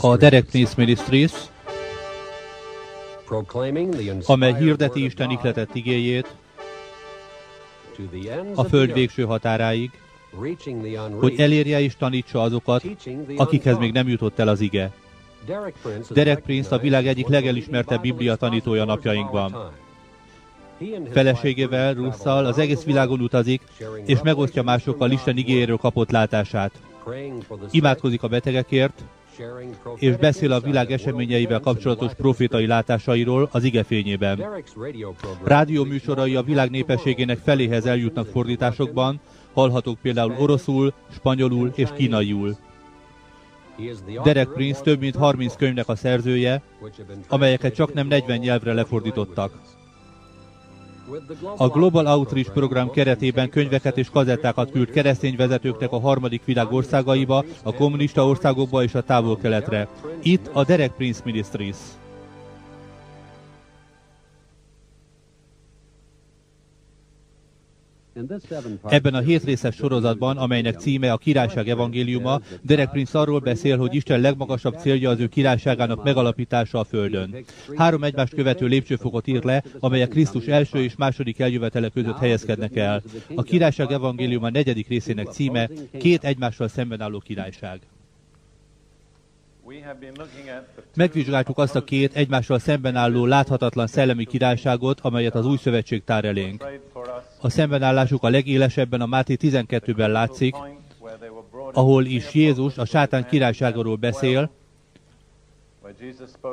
A Derek Prince Ministries, amely hirdeti Isten God ihletett igéjét a föld végső határáig, hogy elérje és tanítsa azokat, akikhez még nem jutott el az ige. Derek Prince, a világ egyik legelismertebb Biblia tanítója napjainkban. Feleségével, Russzal az egész világon utazik, és megosztja másokkal Isten word, kapott látását. Imádkozik a betegekért, és beszél a világ eseményeivel kapcsolatos profétai látásairól az ige fényében. Derek's radio programs Rádió műsorai a világ népességének feléhez eljutnak fordításokban, hallhatók például oroszul, spanyolul és kínaiul. Derek Prince több mint 30 30 könyvnek a szerzője, amelyeket csak nem translated 40 into nyelvre lefordítottak. A Global Outreach program, keretében könyveket és kazettákat küld keresztény vezetőknek a harmadik világ országaiba, a kommunista országokba és a távol-keletre. Itt a Derek Prince Ministries. Ebben a hétrészes sorozatban, amelynek címe a Királyság evangéliuma, Derek Prince arról beszél, hogy Isten legmagasabb célja az ő királyságának megalapítása a Földön. Három egymást követő lépcsőfokot ír le, amelyek Krisztus első és második eljövetele között helyezkednek el. A Királyság evangéliuma negyedik részének címe Két egymással szemben álló királyság. Megvizsgáltuk azt a két egymással szemben álló láthatatlan szellemi királyságot, amelyet az új szövetség tár elénk. A szembenállásuk a legélesebben a Máté 12-ben látszik, ahol is Jézus a sátán királyságáról beszél,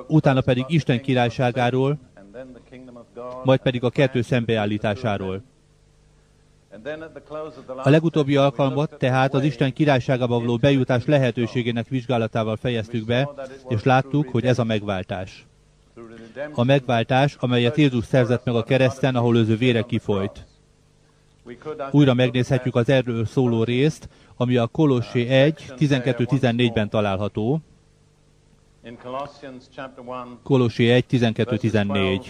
utána pedig Isten királyságáról, majd pedig a kettő szembeállításáról. A legutóbbi alkalmat tehát az Isten királyságába való bejutás lehetőségének vizsgálatával fejeztük be, és láttuk, hogy ez a megváltás. A megváltás, amelyet Jézus szerzett meg a kereszten, ahol az ő vére kifolyt. Újra megnézhetjük az erről szóló részt, ami a Kolossé 1, 12-14-ben található. Kolossé 1, 12-14.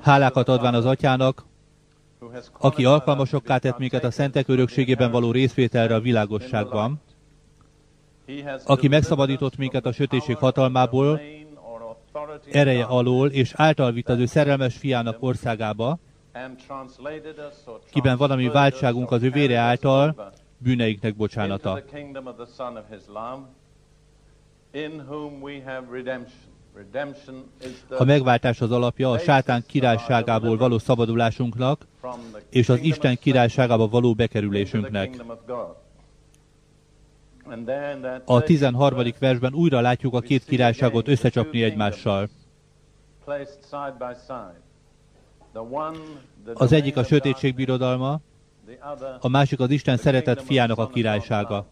Hálákat adván az atyának, aki alkalmasokká tett minket a szentek örökségében való részvételre a világosságban, aki megszabadított minket a sötétség hatalmából, ereje alól, és által vitt az ő szerelmes fiának országába, kiben van a mi váltságunk az ő vére által, bűneiknek bocsánata. A megváltás az alapja a sátán királyságából való szabadulásunknak, és az Isten királyságába való bekerülésünknek. A 13. versben újra látjuk a két királyságot összecsapni egymással. Az egyik a sötétség birodalma, a másik az Isten szeretett fiának a királysága.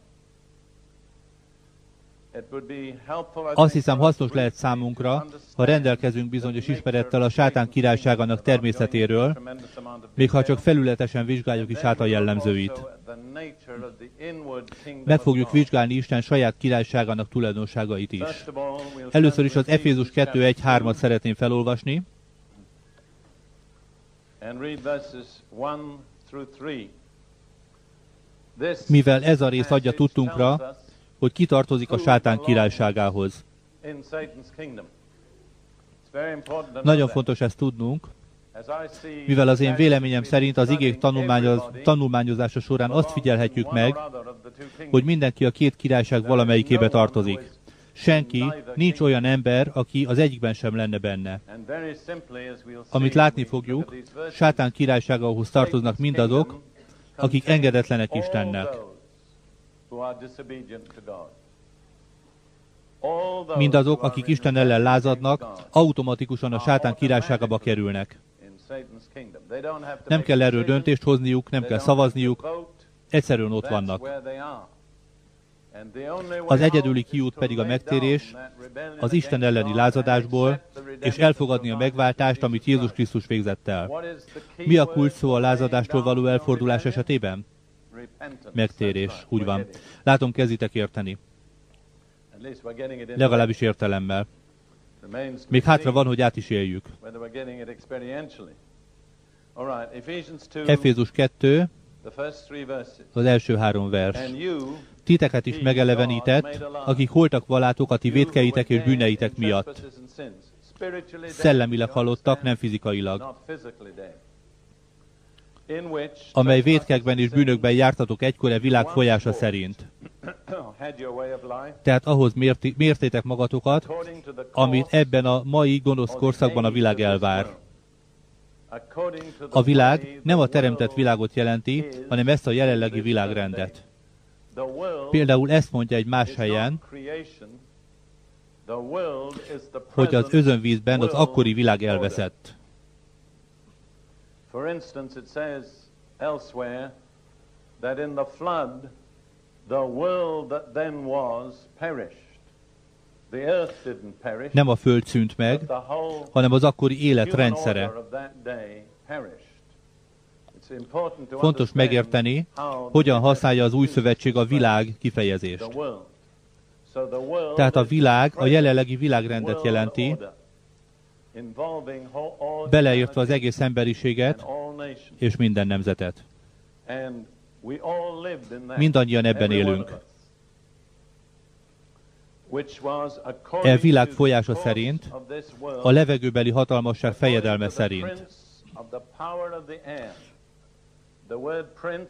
Azt hiszem hasznos lehet számunkra, ha rendelkezünk bizonyos ismerettel a sátán királyságának természetéről, még ha csak felületesen vizsgáljuk is át a jellemzőit. Meg fogjuk vizsgálni Isten saját királyságának tulajdonságait is. Először is az Efézus 2.1.3-at szeretném felolvasni. Mivel ez a rész adja tudtunkra, hogy kitartozik a sátán királyságához. Nagyon fontos ezt tudnunk, mivel az én véleményem szerint az igék tanulmányoz, tanulmányozása során azt figyelhetjük meg, hogy mindenki a két királyság valamelyikébe tartozik. Senki, nincs olyan ember, aki az egyikben sem lenne benne. Amit látni fogjuk, sátán királyságához tartoznak mindazok, akik engedetlenek Istennek. Mindazok, akik Isten ellen lázadnak, automatikusan a sátán királyságába kerülnek. Nem kell erről döntést hozniuk, nem kell szavazniuk, egyszerűen ott vannak. Az egyedüli kiút pedig a megtérés, az Isten elleni lázadásból, és elfogadni a megváltást, amit Jézus Krisztus végzett el. Mi a kulcs szó a lázadástól való elfordulás esetében? Megtérés, úgy van. Látom, kezditek érteni. Legalábbis értelemmel. Még hátra van, hogy át is éljük. Efézus 2, Az első három vers. Titeket is megelevenített, akik holtak valátok a ti vétkeitek és bűneitek miatt. Szellemileg halottak, nem fizikailag. Amely vétkekben és bűnökben jártatok egykor a világ folyása szerint. Tehát ahhoz mérti, mértétek magatokat, amit ebben a mai gonosz korszakban a világ elvár. A világ nem a teremtett világot jelenti, hanem ezt a jelenlegi világrendet. Például ezt mondja egy más helyen, hogy az özönvízben az akkori világ elveszett. For instance, it says elsewhere that in the flood Nem a föld szűnt meg, hanem az akkori élet rendszere. Fontos megérteni, hogyan használja az új szövetség a világ kifejezést. Tehát a világ a jelenlegi világrendet jelenti, beleértve az egész emberiséget és minden nemzetet. Mindannyian ebben élünk. E világ folyása szerint, a levegőbeli hatalmasság fejedelme szerint.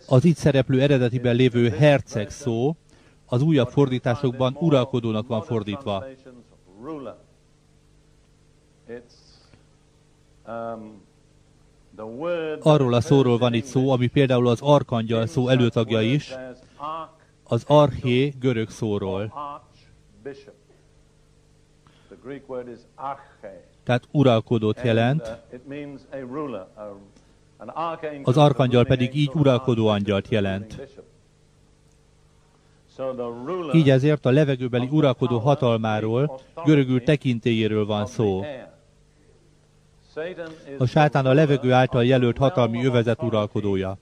Az itt szereplő eredetiben lévő herceg szó az újabb fordításokban uralkodónak van fordítva. Arról a szóról van itt szó, ami például az arkangyal szó előtagja is, az arché görög szóról. Tehát uralkodót jelent. Az arkangyal pedig így uralkodó angyalt jelent. Így ezért a levegőbeli uralkodó hatalmáról, görögül tekintélyéről van szó. A sátán a levegő által jelölt hatalmi övezet uralkodója.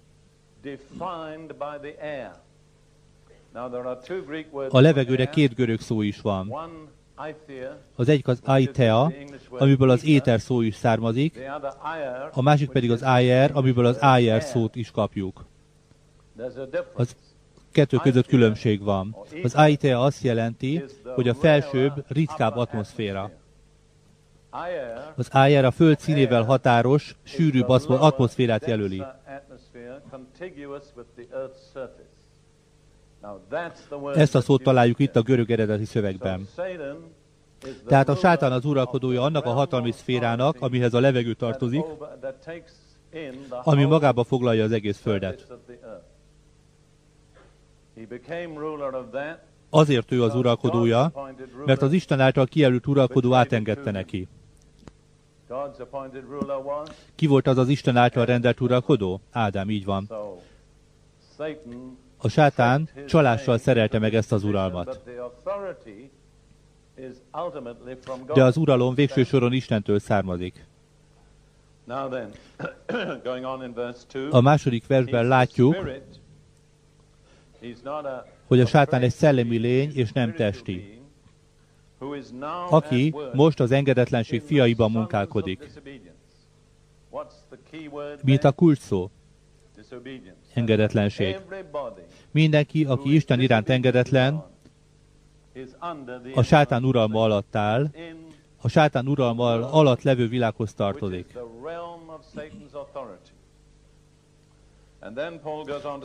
A levegőre két görög szó is van. Az egyik az aitea, amiből az éter szó is származik, a másik pedig az ayer, amiből az ayer szót is kapjuk. Az kettő között különbség van. Az aitea azt jelenti, hogy a felsőbb, ritkább atmoszféra. Az ayer a föld színével határos, sűrűbb atmoszférát jelöli. Ezt a szót találjuk itt a görög eredeti szövegben. Tehát a sátán az uralkodója annak a hatalmi szférának, amihez a levegő tartozik, ami magába foglalja az egész földet. Azért ő az uralkodója, mert az Isten által kijelölt uralkodó átengedte neki. Ki volt az az Isten által rendelt uralkodó? Ádám, így van. A sátán csalással szerelte meg ezt az uralmat. De az uralom végső soron Istentől származik. A második versben látjuk, hogy a sátán egy szellemi lény, és nem testi, aki most az engedetlenség fiaiban munkálkodik. Mint a kulcs? Engedetlenség. Mindenki, aki Isten iránt engedetlen, a sátán uralma alatt áll, a sátán uralma alatt levő világhoz tartozik.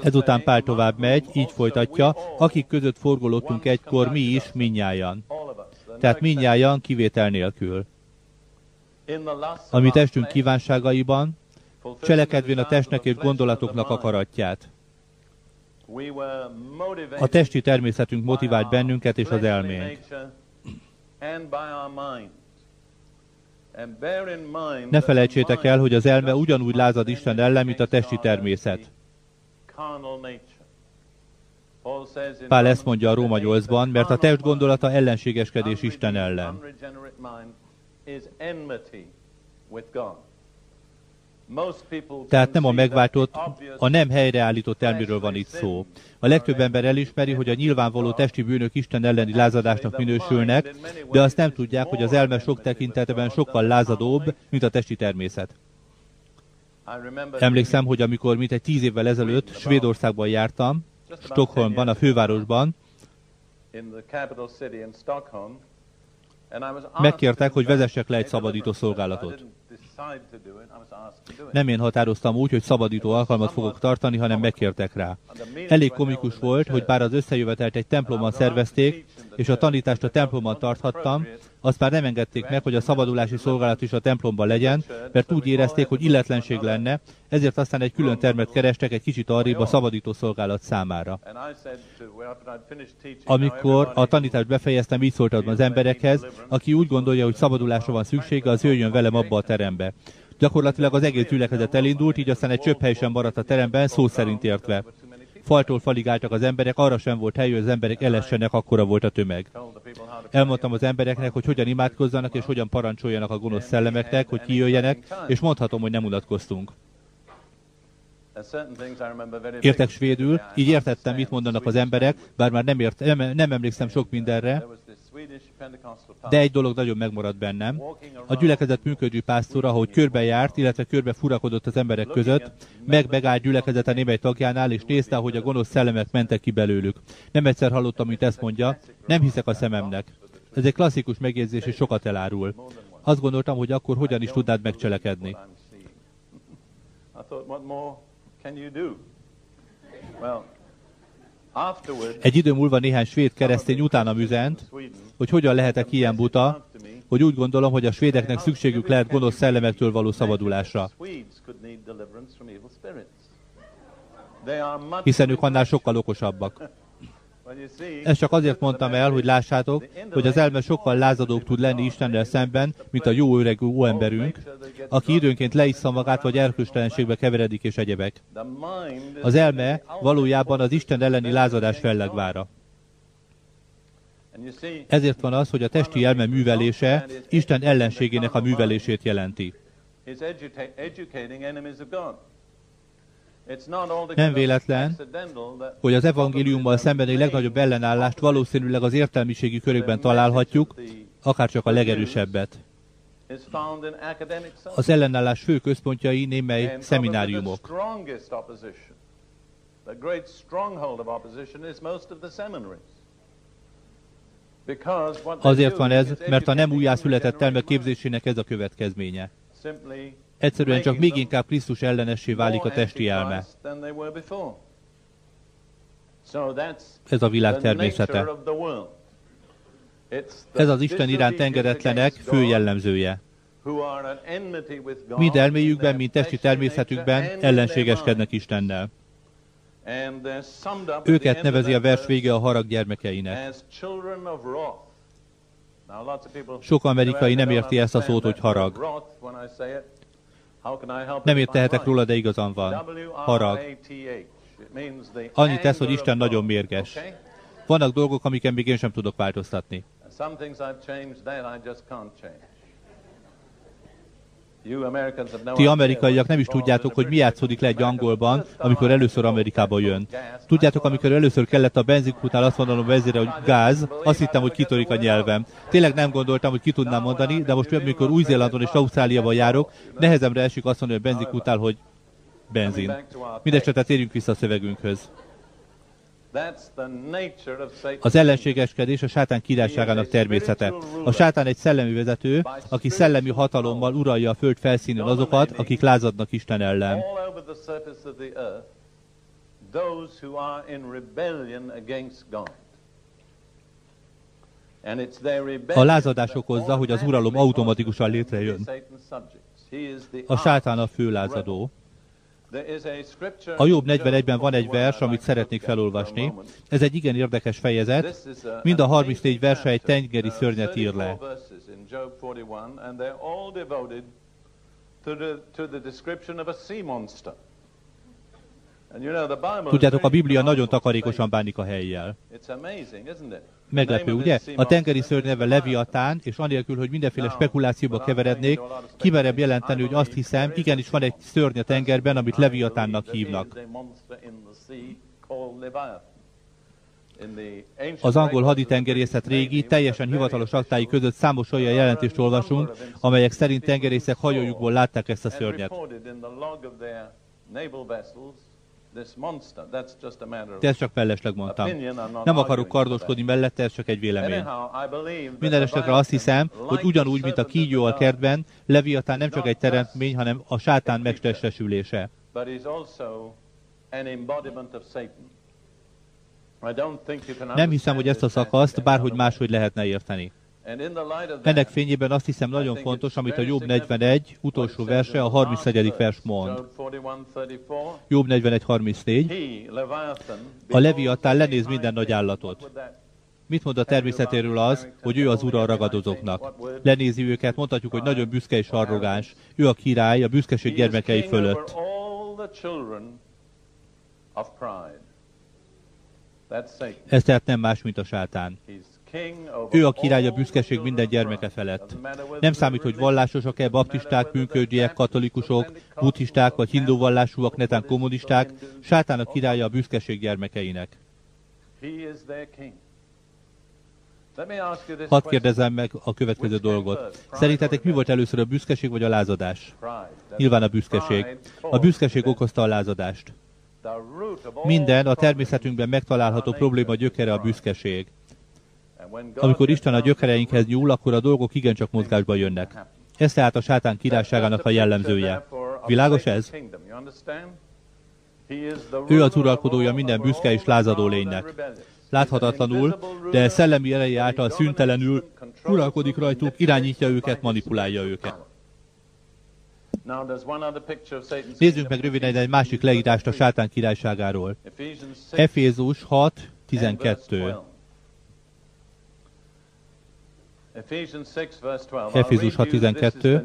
Ezután Pál tovább megy, így folytatja, akik között forgolódtunk egykor mi is, minnyájan. Tehát minnyájan kivétel nélkül. A mi testünk kívánságaiban, cselekedvén a testnek és gondolatoknak akaratját. A testi természetünk motivált bennünket és az elménk. Ne felejtsétek el, hogy az elme ugyanúgy lázad Isten ellen, mint a testi természet. Pál ezt mondja a Róma 8-ban, mert a test gondolata ellenségeskedés Isten ellen. Tehát nem a megváltott, a nem helyreállított elméről van itt szó. A legtöbb ember elismeri, hogy a nyilvánvaló testi bűnök Isten elleni lázadásnak minősülnek, de azt nem tudják, hogy az elme sok tekintetben sokkal lázadóbb, mint a testi természet. Emlékszem, hogy amikor mint egy tíz évvel ezelőtt Svédországban jártam, Stockholmban, a fővárosban, megkértek, hogy vezessek le egy szabadító szolgálatot. Nem én határoztam úgy, hogy szabadító alkalmat fogok tartani, hanem megkértek rá. Elég komikus volt, hogy bár az összejövetelt egy templomban szervezték, és a tanítást a templomban tarthattam, azt már nem engedték meg, hogy a szabadulási szolgálat is a templomban legyen, mert úgy érezték, hogy illetlenség lenne, ezért aztán egy külön termet kerestek egy kicsit arrébb a szabadító szolgálat számára. Amikor a tanítást befejeztem, így szóltam az emberekhez, aki úgy gondolja, hogy szabadulásra van szüksége, az jöjjön velem abba a terembe. Gyakorlatilag az egész gyülekezet elindult, így aztán egy csöpp hely sem maradt a teremben, szó szerint értve. Faltól falig álltak az emberek, arra sem volt hely, hogy az emberek elessenek, akkora volt a tömeg. Elmondtam az embereknek, hogy hogyan imádkozzanak és hogyan parancsoljanak a gonosz szellemeknek, hogy kijöjjenek, és mondhatom, hogy nem unatkoztunk. Értek svédül, így értettem, mit mondanak az emberek, bár már nem, ért, nem, nem emlékszem sok mindenre, de egy dolog nagyon megmaradt bennem. A gyülekezet működő pásztora, ahogy körbe járt, illetve körbe furakodott az emberek között, megbegállt gyülekezete némely tagjánál, és nézte, hogy a gonosz szellemek mentek ki belőlük. Nem egyszer hallottam, mint ezt mondja, nem hiszek a szememnek. Ez egy klasszikus megjegyzés, és sokat elárul. Azt gondoltam, hogy akkor hogyan is tudnád megcselekedni. Egy idő múlva néhány svéd keresztény utána üzent, hogy hogyan lehetek ilyen buta, hogy úgy gondolom, hogy a svédeknek szükségük lehet gonosz szellemektől való szabadulásra. Hiszen ők annál sokkal okosabbak. Ezt csak azért mondtam el, hogy lássátok, hogy az elme sokkal lázadóbb tud lenni Istennel szemben, mint a jó öreg emberünk, aki időnként leissza magát, vagy erkőstelenségbe keveredik és egyebek. Az elme valójában az Isten elleni lázadás fellegvára. Ezért van az, hogy a testi elme művelése Isten ellenségének a művelését jelenti. Nem véletlen, hogy az evangéliummal szembeni legnagyobb ellenállást valószínűleg az értelmiségi körökben találhatjuk, akár csak a legerősebbet. Az ellenállás fő központjai némely szemináriumok. Azért van ez, mert a nem újjászületett elme képzésének ez a következménye. Egyszerűen csak még inkább Krisztus ellenessé válik a testi elme. Ez a világ természete. Ez az Isten iránt engedetlenek fő jellemzője. Mind elméjükben, mind testi természetükben ellenségeskednek Istennel. Őket nevezi a vers vége a harag gyermekeinek. Sok amerikai nem érti ezt a szót, hogy harag. Nem értehetek róla, de igazam van. Harag. Annyit tesz, hogy Isten nagyon mérges. Vannak dolgok, amiken még én sem tudok változtatni. Ti amerikaiak nem is tudjátok, hogy mi játszódik le egy angolban, amikor először Amerikába jön. Tudjátok, amikor először kellett a benzinkútnál azt mondanom vezére, hogy gáz, azt hittem, hogy kitörik a nyelvem. Tényleg nem gondoltam, hogy ki tudnám mondani, de most amikor Új-Zélandon és Ausztráliában járok, nehezemre esik azt mondani a benzinkútnál, hogy benzin. Mindenesetre térjünk vissza a szövegünkhöz. Az ellenségeskedés a sátán királyságának természete. A sátán egy szellemi vezető, aki szellemi hatalommal uralja a föld felszínén azokat, akik lázadnak Isten ellen. A lázadás okozza, hogy az uralom automatikusan létrejön. A sátán a fő lázadó. A Jobb 41-ben van egy vers, amit szeretnék felolvasni. Ez egy igen érdekes fejezet. Mind a 34 verse egy tengeri szörnyet ír le. Tudjátok, a Biblia nagyon takarékosan bánik a helyjel. Meglepő, ugye? A tengeri szörny neve Leviatán, és anélkül, hogy mindenféle spekulációba keverednék, kimerem jelenteni, hogy azt hiszem, igenis van egy szörny a tengerben, amit Leviatánnak hívnak. Az angol haditengerészet régi, teljesen hivatalos aktái között számos olyan jelentést olvasunk, amelyek szerint tengerészek hajójukból látták ezt a szörnyet. De ezt csak mellesleg mondtam. Nem akarok kardoskodni mellette, ez csak egy vélemény. Minden esetre azt hiszem, hogy ugyanúgy, mint a kígyó a kertben, Leviatán nem csak egy teremtmény, hanem a sátán megtestesülése. Nem hiszem, hogy ezt a szakaszt bárhogy máshogy lehetne érteni. Ennek fényében azt hiszem nagyon fontos, amit a Jobb 41 utolsó verse, a 34. vers mond. Jobb 41.34. A Leviatán lenéz minden nagy állatot. Mit mond a természetéről az, hogy ő az ura a ragadozóknak? Lenézi őket, mondhatjuk, hogy nagyon büszke és arrogáns. Ő a király, a büszkeség gyermekei fölött. Ez tehát nem más, mint a sátán. Ő a király a büszkeség minden gyermeke felett. Nem számít, hogy vallásosak-e, baptisták, pünkösdiek, katolikusok, buddhisták vagy hindú vallásúak, netán kommunisták, sátán a királya a büszkeség gyermekeinek. Hadd kérdezem meg a következő dolgot. Szerintetek mi volt először a büszkeség vagy a lázadás? Nyilván a büszkeség. A büszkeség okozta a lázadást. Minden a természetünkben megtalálható probléma gyökere a büszkeség. Amikor Isten a gyökereinkhez nyúl, akkor a dolgok igencsak mozgásba jönnek. Ez tehát a sátán királyságának a jellemzője. Világos ez? Ő az uralkodója minden büszke és lázadó lénynek. Láthatatlanul, de szellemi ereje által szüntelenül uralkodik rajtuk, irányítja őket, manipulálja őket. Nézzünk meg röviden egy másik leírást a sátán királyságáról. Efézus 6, 12. Efézus 6, 12.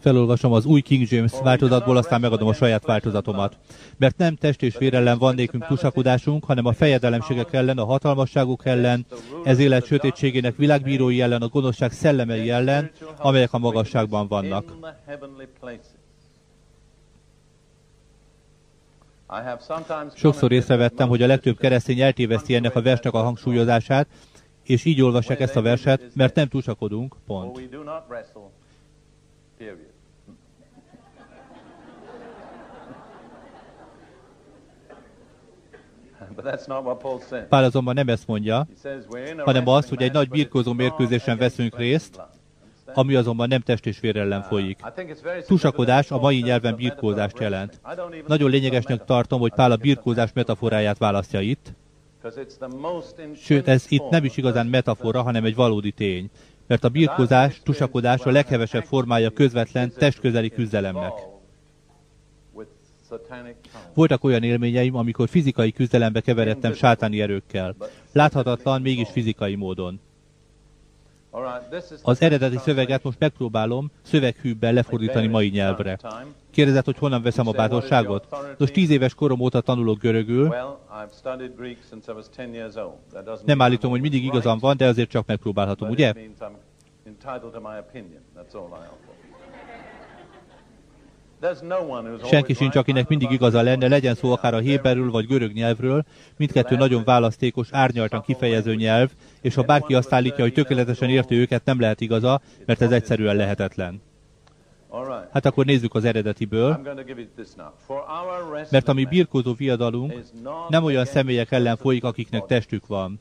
Felolvasom az új King James változatból, aztán megadom a saját változatomat. Mert nem test és vér ellen van nékünk tusakodásunk, hanem a fejedelemségek ellen, a hatalmasságok ellen, ez élet sötétségének világbírói ellen, a gonoszság szellemei ellen, amelyek a magasságban vannak. Sokszor észrevettem, hogy a legtöbb keresztény eltéveszti ennek a versnek a hangsúlyozását, és így olvassák ezt a verset, mert nem túlsakodunk, pont. Pál azonban nem ezt mondja, hanem azt, hogy egy nagy birkózó mérkőzésen veszünk részt, ami azonban nem test és vér ellen folyik. Tusakodás a mai nyelven birkózást jelent. Nagyon lényegesnek tartom, hogy Pál a birkózás metaforáját választja itt, sőt, ez itt nem is igazán metafora, hanem egy valódi tény, mert a birkózás, tusakodás a leghevesebb formája közvetlen, testközeli küzdelemnek. Voltak olyan élményeim, amikor fizikai küzdelembe keveredtem sátáni erőkkel. Láthatatlan, mégis fizikai módon. Az eredeti szöveget most megpróbálom szöveghűbben lefordítani mai nyelvre. Kérdezett, hogy honnan veszem a bátorságot? Nos, tíz éves korom óta tanulok görögül. Nem állítom, hogy mindig igazam van, de azért csak megpróbálhatom, ugye? Senki sincs, akinek mindig igaza lenne, legyen szó akár a héberül vagy görög nyelvről, mindkettő nagyon választékos, árnyaltan kifejező nyelv, és ha bárki azt állítja, hogy tökéletesen érti őket, nem lehet igaza, mert ez egyszerűen lehetetlen. Hát akkor nézzük az eredetiből. Mert a mi birkózó viadalunk nem olyan személyek ellen folyik, akiknek testük van,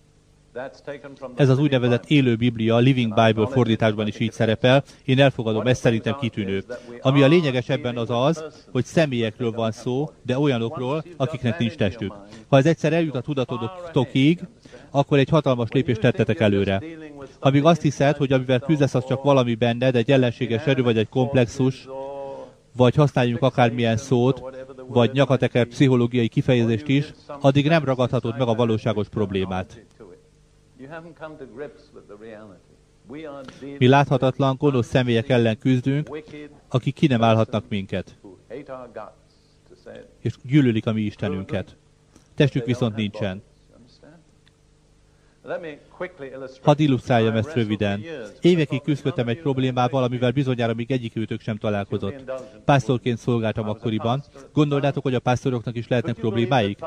ez az úgynevezett élő Biblia, Living Bible fordításban is így szerepel. Én elfogadom, ez szerintem kitűnő. Ami a lényeges ebben az az, hogy személyekről van szó, de olyanokról, akiknek nincs testük. Ha ez egyszer eljut a tudatodokig, akkor egy hatalmas lépést tettetek előre. Amíg azt hiszed, hogy amivel küzdesz, az csak valami benned, egy ellenséges erő vagy egy komplexus, vagy használjunk akármilyen szót, vagy nyakateker pszichológiai kifejezést is, addig nem ragadhatod meg a valóságos problémát. Mi láthatatlan, gonosz személyek ellen küzdünk, akik ki nem állhatnak minket, és gyűlölik a mi Istenünket. Testük viszont nincsen. Hadd illusztráljam ezt röviden. Évekig küzdöttem egy problémával, amivel bizonyára még egyikőtök sem találkozott. Pásztorként szolgáltam akkoriban. Gondolnátok, hogy a pásztoroknak is lehetnek problémáik?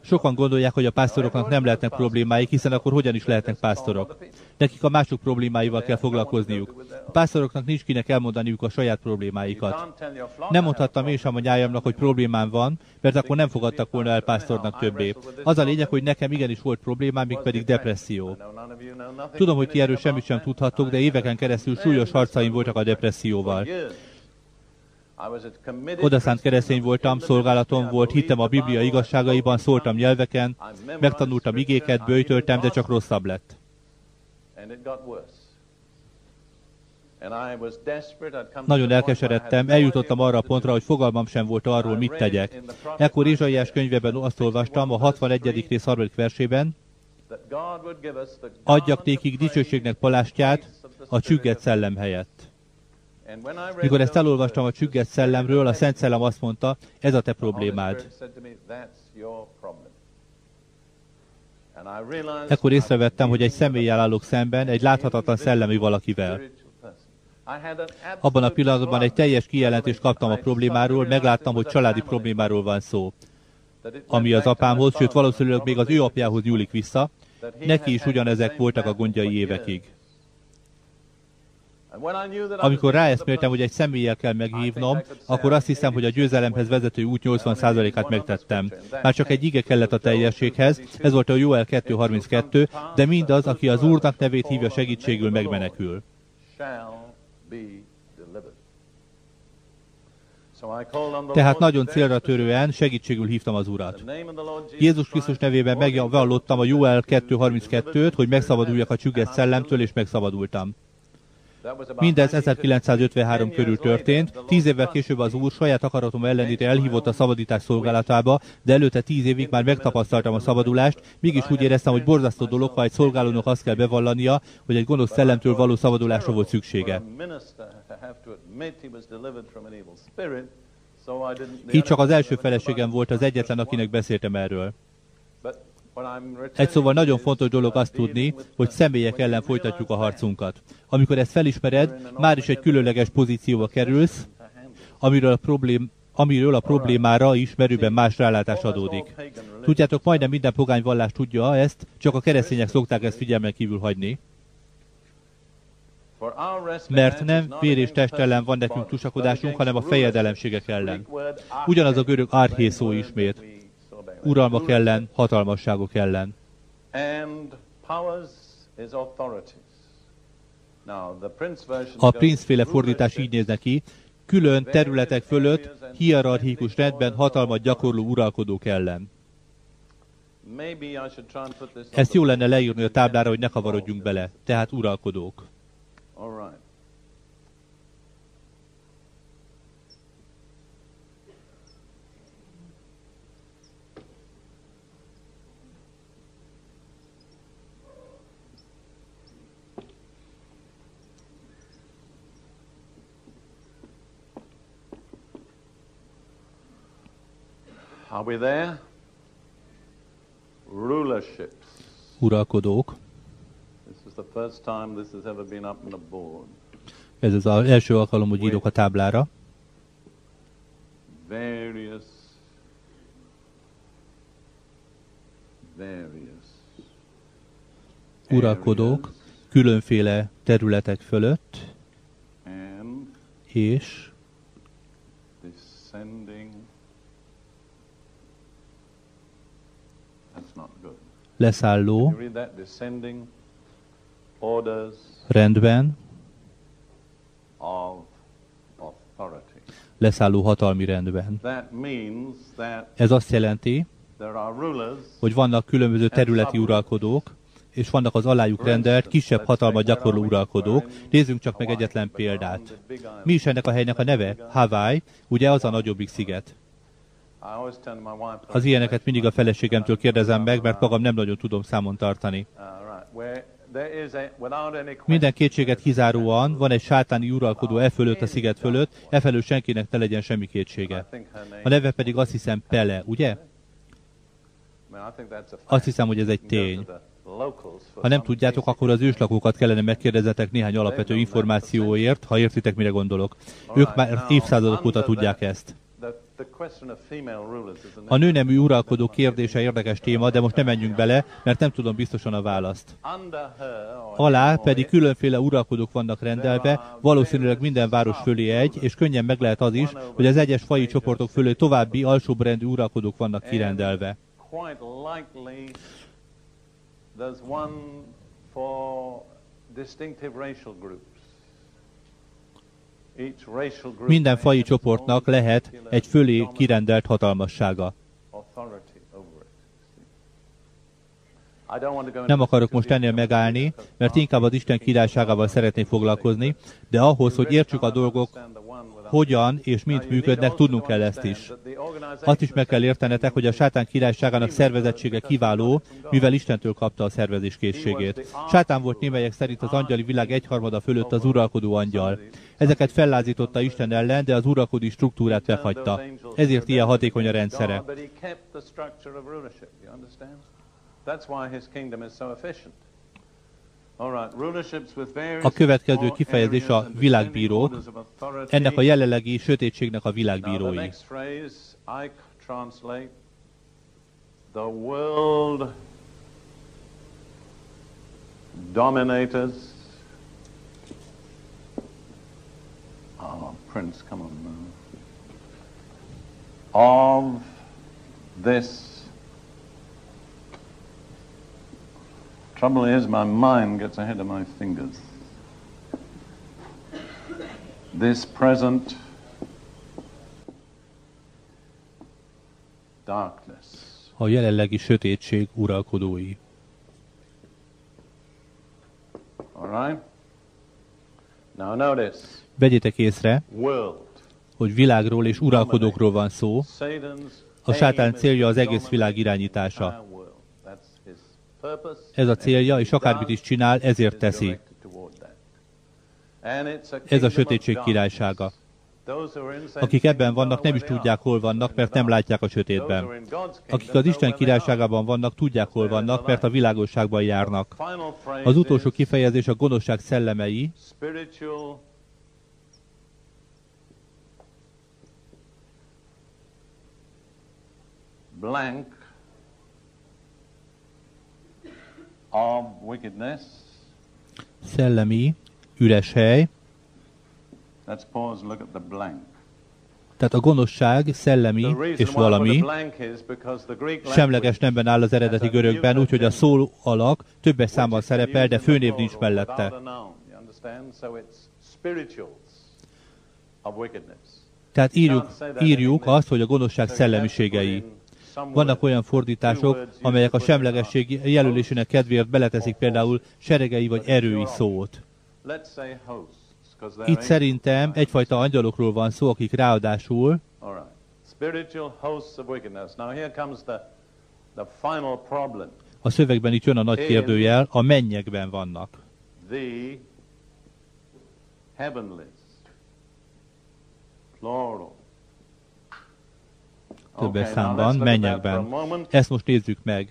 Sokan gondolják, hogy a pásztoroknak nem lehetnek problémáik, hiszen akkor hogyan is lehetnek pásztorok? Nekik a mások problémáival kell foglalkozniuk. A pásztoroknak nincs kinek elmondaniuk a saját problémáikat. Nem mondhattam én sem a nyájamnak, hogy problémám van, mert akkor nem fogadtak volna el pásztornak többé. Az a lényeg, hogy nekem igenis volt problémám, még pedig depresszió. Tudom, hogy ti erről semmit sem tudhattok, de éveken keresztül súlyos harcaim voltak a depresszióval. Odaszánt keresztény voltam, szolgálatom volt, hittem a Biblia igazságaiban, szóltam nyelveken, megtanultam igéket, bőjtöltem, de csak rosszabb lett. Nagyon elkeseredtem, eljutottam arra a pontra, hogy fogalmam sem volt arról, mit tegyek. Ekkor Izsaiás könyvében azt olvastam, a 61. rész 3. versében, adjak nékik dicsőségnek palástját a csügget szellem helyett. Mikor ezt elolvastam a csügget szellemről, a Szent Szellem azt mondta, ez a te problémád. Ekkor észrevettem, hogy egy személyjel állok szemben, egy láthatatlan szellemi valakivel. Abban a pillanatban egy teljes kijelentést kaptam a problémáról, megláttam, hogy családi problémáról van szó. Ami az apámhoz, sőt valószínűleg még az ő apjához nyúlik vissza, neki is ugyanezek voltak a gondjai évekig. Amikor ráeszméltem, hogy egy személlyel kell meghívnom, akkor azt hiszem, hogy a győzelemhez vezető út 80%-át megtettem. Már csak egy ige kellett a teljességhez, ez volt a Joel 2.32, de mindaz, aki az Úrnak nevét hívja segítségül, megmenekül. Tehát nagyon célra törően segítségül hívtam az Urat. Jézus Krisztus nevében megvallottam a Joel 2.32-t, hogy megszabaduljak a csügges szellemtől, és megszabadultam. Mindez 1953 körül történt, tíz évvel később az úr saját akaratom ellenére elhívott a szabadítás szolgálatába, de előtte tíz évig már megtapasztaltam a szabadulást, mégis úgy éreztem, hogy borzasztó dolog, ha egy szolgálónak azt kell bevallania, hogy egy gonosz szellemtől való szabadulásra volt szüksége. Így csak az első feleségem volt az egyetlen, akinek beszéltem erről. Egy szóval nagyon fontos dolog azt tudni, hogy személyek ellen folytatjuk a harcunkat. Amikor ezt felismered, már is egy különleges pozícióba kerülsz, amiről a, problém, amiről a problémára is merőben más rálátás adódik. Tudjátok, majdnem minden pogány vallás tudja ezt, csak a keresztények szokták ezt figyelmen kívül hagyni. Mert nem vér és test ellen van nekünk tusakodásunk, hanem a fejedelemségek ellen. Ugyanaz a görög árhészó ismét uralmak ellen, hatalmasságok ellen. A Prince-féle fordítás így néz neki, külön területek fölött hierarchikus rendben hatalmat gyakorló uralkodók ellen. Ezt jó lenne leírni a táblára, hogy ne kavarodjunk bele. Tehát uralkodók. Are we there? Rulerships. Uralkodók. Ez az első alkalom, hogy írok a táblára. Various, various uralkodók különféle területek fölött, and és leszálló You read that? Descending orders rendben, leszálló hatalmi rendben. Ez azt jelenti, hogy vannak különböző területi uralkodók, és vannak az alájuk rendelt, kisebb hatalmat gyakorló uralkodók. Nézzünk csak meg egyetlen példát. Mi is ennek a helynek a neve? Hawaii, ugye az a nagyobbik sziget. Az ilyeneket mindig a feleségemtől kérdezem meg, mert magam nem nagyon tudom számon tartani. Minden kétséget kizáróan van egy sátáni uralkodó e fölött, a sziget fölött, e felől senkinek ne legyen semmi kétsége. A neve pedig azt hiszem Pele, ugye? Azt hiszem, hogy ez egy tény. Ha nem tudjátok, akkor az őslakókat kellene megkérdezetek néhány alapvető információért, ha értitek, mire gondolok. Ők már évszázadok óta tudják ezt. A nőnemű uralkodó kérdése érdekes téma, de most nem menjünk bele, mert nem tudom biztosan a választ. Alá pedig különféle uralkodók vannak rendelve, valószínűleg minden város fölé egy, és könnyen meg lehet az is, hogy az egyes faji csoportok fölé további alsóbrendű uralkodók vannak kirendelve. There's one for distinctive racial groups. Minden faji csoportnak lehet egy fölé kirendelt hatalmassága. Nem akarok most ennél megállni, mert inkább az Isten királyságával szeretnék foglalkozni, de ahhoz, hogy értsük a dolgok, hogyan és mint működnek, tudnunk kell ezt is. Azt is meg kell értenetek, hogy a sátán királyságának szervezettsége kiváló, mivel Istentől kapta a szervezés készségét. Sátán volt némelyek szerint az angyali világ egyharmada fölött az uralkodó angyal. Ezeket fellázította Isten ellen, de az uralkodói struktúrát meghagyta. Ezért ilyen hatékony a rendszere. A következő kifejezés a világbírók, ennek a jelenlegi sötétségnek a világbírói. The world dominators Oh, Prince, come on now. Of this. Trouble is, my mind gets ahead of my fingers. This present darkness. A jelenlegi sötétség uralkodói. All right? Now notice. Vegyétek észre, hogy világról és uralkodókról van szó. A sátán célja az egész világ irányítása. Ez a célja, és akármit is csinál, ezért teszi. Ez a sötétség királysága. Akik ebben vannak, nem is tudják, hol vannak, mert nem látják a sötétben. Akik az Isten királyságában vannak, tudják, hol vannak, mert a világosságban járnak. Az utolsó kifejezés a gonoszság szellemei, blank of wickedness. Szellemi, üres hely. Let's pause, look at the blank. Tehát a gonoszság szellemi és valami semleges nemben áll az eredeti görögben, úgyhogy a szó alak többes számmal szerepel, de főnév nincs mellette. Tehát írjuk, írjuk azt, hogy a gonoszság szellemiségei. Vannak olyan fordítások, amelyek a semlegesség jelölésének kedvéért beleteszik például seregei vagy erői szót. Itt szerintem egyfajta angyalokról van szó, akik ráadásul a szövegben itt jön a nagy kérdőjel, a mennyekben vannak. Többes számban, mennyekben. Ezt most nézzük meg.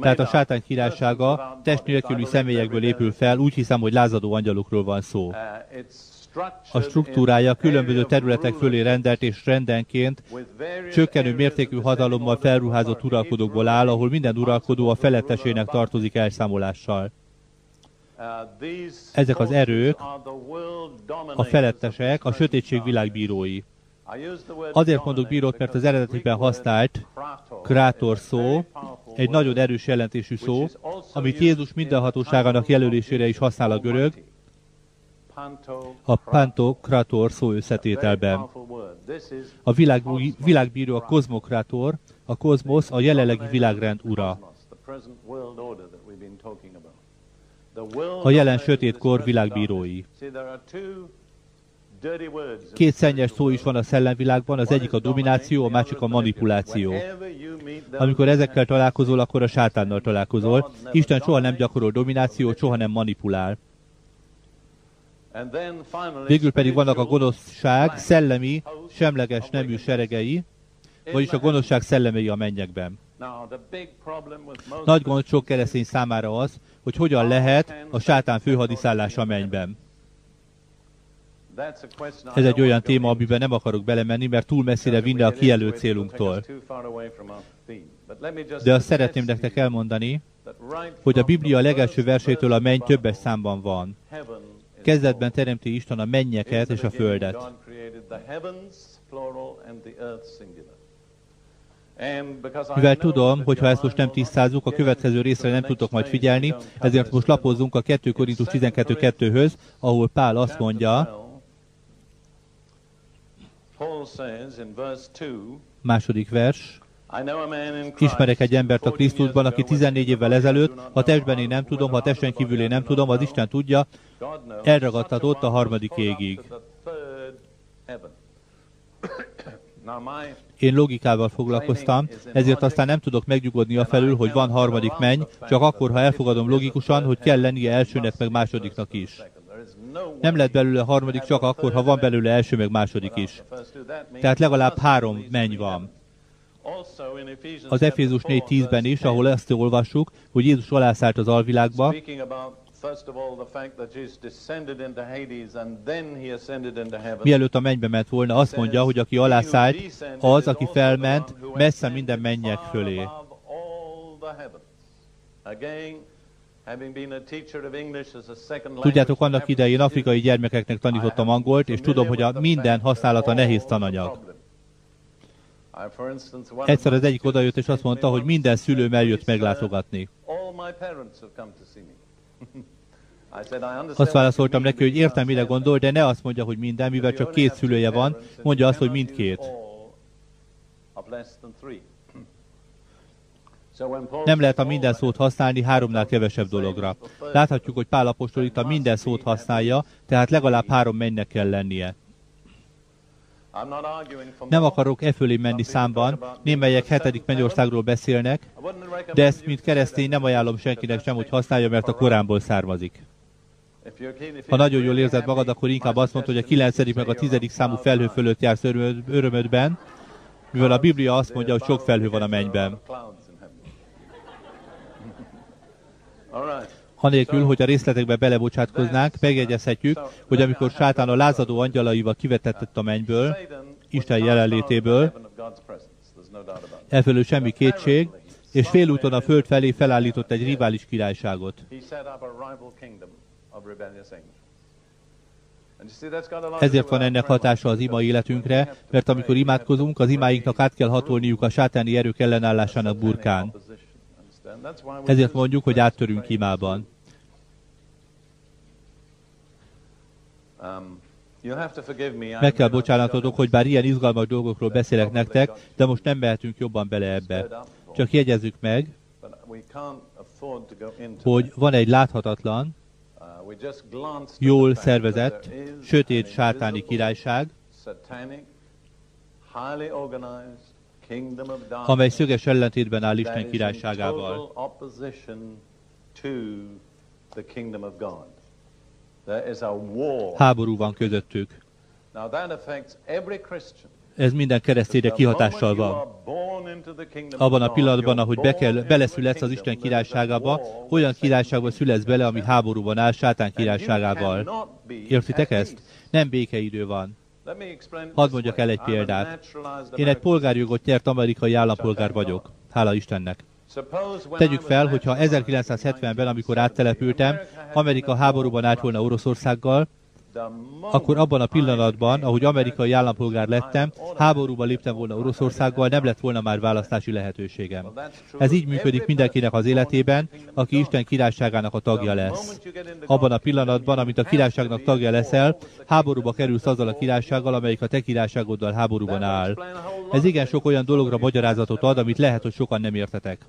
Tehát a sátán királysága test nélküli személyekből épül fel, úgy hiszem, hogy lázadó angyalokról van szó. A struktúrája különböző területek fölé rendelt és rendenként csökkenő mértékű hatalommal felruházott uralkodókból áll, ahol minden uralkodó a felettesének tartozik elszámolással. Ezek az erők, a felettesek, a sötétség világbírói. Azért mondok bírót, mert az eredetiben használt krátor szó egy nagyon erős jelentésű szó, amit Jézus mindenhatóságának jelölésére is használ a görög, a pantokrator szó összetételben. A világ, világbíró a kozmokrator, a kozmosz a jelenlegi világrend ura. A jelen sötét kor világbírói. Két szennyes szó is van a szellemvilágban, az egyik a domináció, a másik a manipuláció. Amikor ezekkel találkozol, akkor a sátánnal találkozol. Isten soha nem gyakorol dominációt, soha nem manipulál. Végül pedig vannak a gonoszság szellemi, semleges nemű seregei, vagyis a gonoszság szellemei a mennyekben. Nagy gond sok keresztény számára az, hogy hogyan lehet a sátán főhadiszállása mennyben. Ez egy olyan téma, amiben nem akarok belemenni, mert túl messzire vinne a kijelölt célunktól. De azt szeretném nektek elmondani, hogy a Biblia legelső versétől a menny többes számban van. Kezdetben teremti Isten a mennyeket és a földet. Mivel tudom, hogy ha ezt most nem tisztázzuk, a következő részre nem tudok majd figyelni, ezért most lapozzunk a 2 Korintus 12.2-höz, ahol Pál azt mondja, második vers, Ismerek egy embert a Krisztusban, aki 14 évvel ezelőtt, ha testben én nem tudom, ha testen kívül én nem tudom, az Isten tudja, elragadtatott a harmadik égig. Én logikával foglalkoztam, ezért aztán nem tudok megnyugodni a felül, hogy van harmadik menny, csak akkor, ha elfogadom logikusan, hogy kell lennie elsőnek meg másodiknak is. Nem lett belőle harmadik csak akkor, ha van belőle első meg második is. Tehát legalább három menny van. Az Efézus 4.10-ben is, ahol ezt olvassuk, hogy Jézus alászállt az alvilágba, Mielőtt a mennybe ment volna, azt mondja, hogy aki alászállt, az, aki felment, messze minden mennyek fölé. Tudjátok, annak idején afrikai gyermekeknek tanítottam angolt, és tudom, hogy a minden használata nehéz tananyag. Egyszer az egyik odajött, és azt mondta, hogy minden szülőm eljött meglátogatni. Azt válaszoltam neki, hogy értem, mire gondol, de ne azt mondja, hogy minden, mivel csak két szülője van, mondja azt, hogy mindkét. Nem lehet a minden szót használni háromnál kevesebb dologra. Láthatjuk, hogy Pál apostol itt a minden szót használja, tehát legalább három mennynek kell lennie. Nem akarok e fölé menni számban, némelyek hetedik mennyországról beszélnek, de ezt, mint keresztény, nem ajánlom senkinek sem, hogy használja, mert a Koránból származik. Ha nagyon jól érzed magad, akkor inkább azt mondod, hogy a kilencedik meg a tizedik számú felhő fölött jársz örömödben, mivel a Biblia azt mondja, hogy sok felhő van a mennyben. Anélkül, hogy a részletekbe belebocsátkoznánk, megjegyezhetjük, hogy amikor sátán a lázadó angyalaival kivetetett a mennyből, Isten jelenlétéből, elfelől semmi kétség, és félúton a föld felé felállított egy rivális királyságot. Ezért van ennek hatása az ima életünkre, mert amikor imádkozunk, az imáinknak át kell hatolniuk a sátáni erők ellenállásának burkán. Ezért mondjuk, hogy áttörünk imában. Meg kell bocsánatodok, hogy bár ilyen izgalmas dolgokról beszélek nektek, de most nem mehetünk jobban bele ebbe. Csak jegyezzük meg, hogy van egy láthatatlan, jól szervezett, sötét sátáni királyság, amely szöges ellentétben áll Isten királyságával. Háború van közöttük. Ez minden keresztényre kihatással van. Abban a pillanatban, ahogy be kell, beleszületsz az Isten királyságába, olyan királyságba születsz bele, ami háborúban áll sátán királyságával. Értitek ezt? Nem békeidő van. Hadd mondjak el egy példát. Én egy polgárjogot nyert amerikai állampolgár vagyok. Hála Istennek. Tegyük fel, hogyha 1970-ben, amikor áttelepültem, Amerika háborúban állt volna Oroszországgal, akkor abban a pillanatban, ahogy amerikai állampolgár lettem, háborúba léptem volna Oroszországgal, nem lett volna már választási lehetőségem. Ez így működik mindenkinek az életében, aki Isten királyságának a tagja lesz. Abban a pillanatban, amit a királyságnak tagja leszel, háborúba kerülsz azzal a királysággal, amelyik a te királyságoddal háborúban áll. Ez igen sok olyan dologra magyarázatot ad, amit lehet, hogy sokan nem értetek.